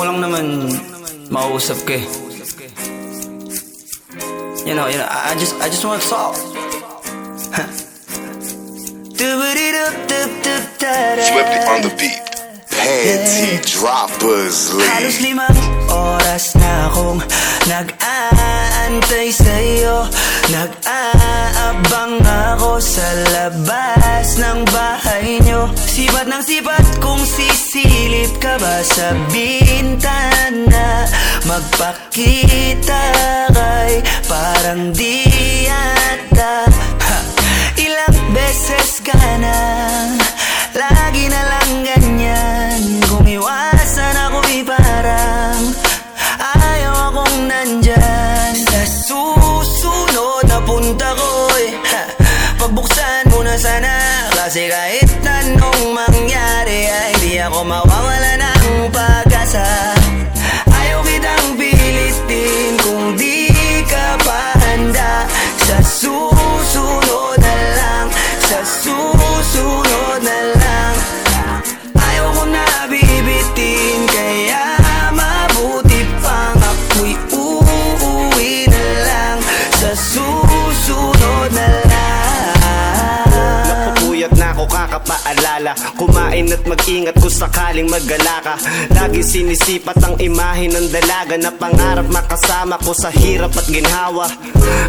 lang naman mausap ka eh. You know, you know, I just, I just want to talk. Swiftly on the beat. Panty droppers Halos lead. limang oras na akong nag-aantay sa'yo Nag-aabang ako sa labas ng bahay nyo? Sipat ng sipat kung sisilip ka ba sa bintana? Magpakita kay parang di yata. Ha, Ilang beses ka na Lagi na lang ganyan. Kung iwasan ako'y parang Ayaw akong nandyan. Sa susunod na punta ko'y Pagbuksan mo na sana Kasi kahit na ako kakapaalala Kumain at mag-ingat kung sakaling magala ka. Lagi sinisipat ang imahe ng dalaga Na pangarap makasama ko sa hirap at ginhawa.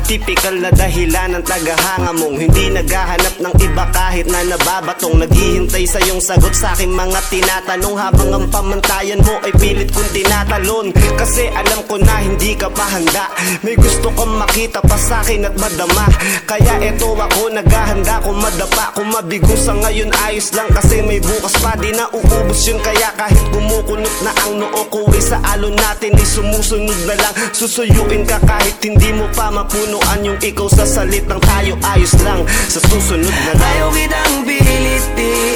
Typical na dahilan ng tagahanga mong Hindi naghahanap ng iba kahit na nababatong Naghihintay sa iyong sagot sa aking mga tinatanong. Habang ang pamantayan mo ay pilit kong tinatalon. Kasi alam ko na hindi ka pa handa. May gusto kang makita pa sa akin at madama. Kaya eto ako naghahanda kung madapa Kung mabigo sa ngayon ayos lang Kasi may bukas pa. Di na uubos yun Kaya kahit kumukunot na ang noo ko ay sa alon natin ay sumusunod na lang. Susuyuin ka kahit hindi mo pa mapunuan Yung ikaw. Sa salitang tayo ayos lang. Sa susunod na lang. Ayaw kitang pilitin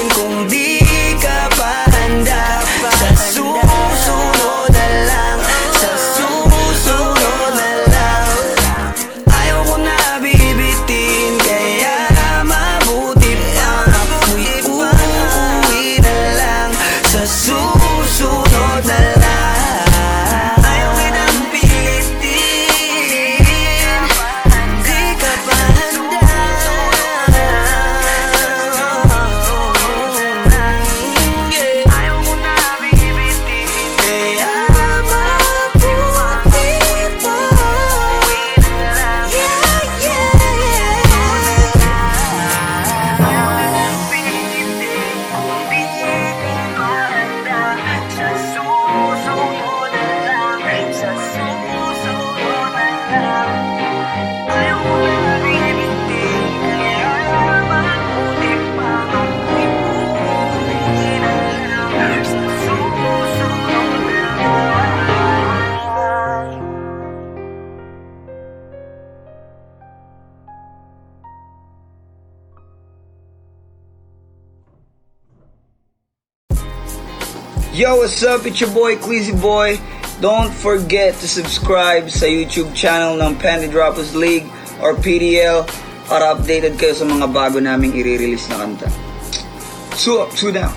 Yo, what's up? It's your boy, Queasy Boy. Don't forget to subscribe sa YouTube channel ng Panty Droppers League or PDL para updated kayo sa mga bago naming i-release na kanta. So up, two down.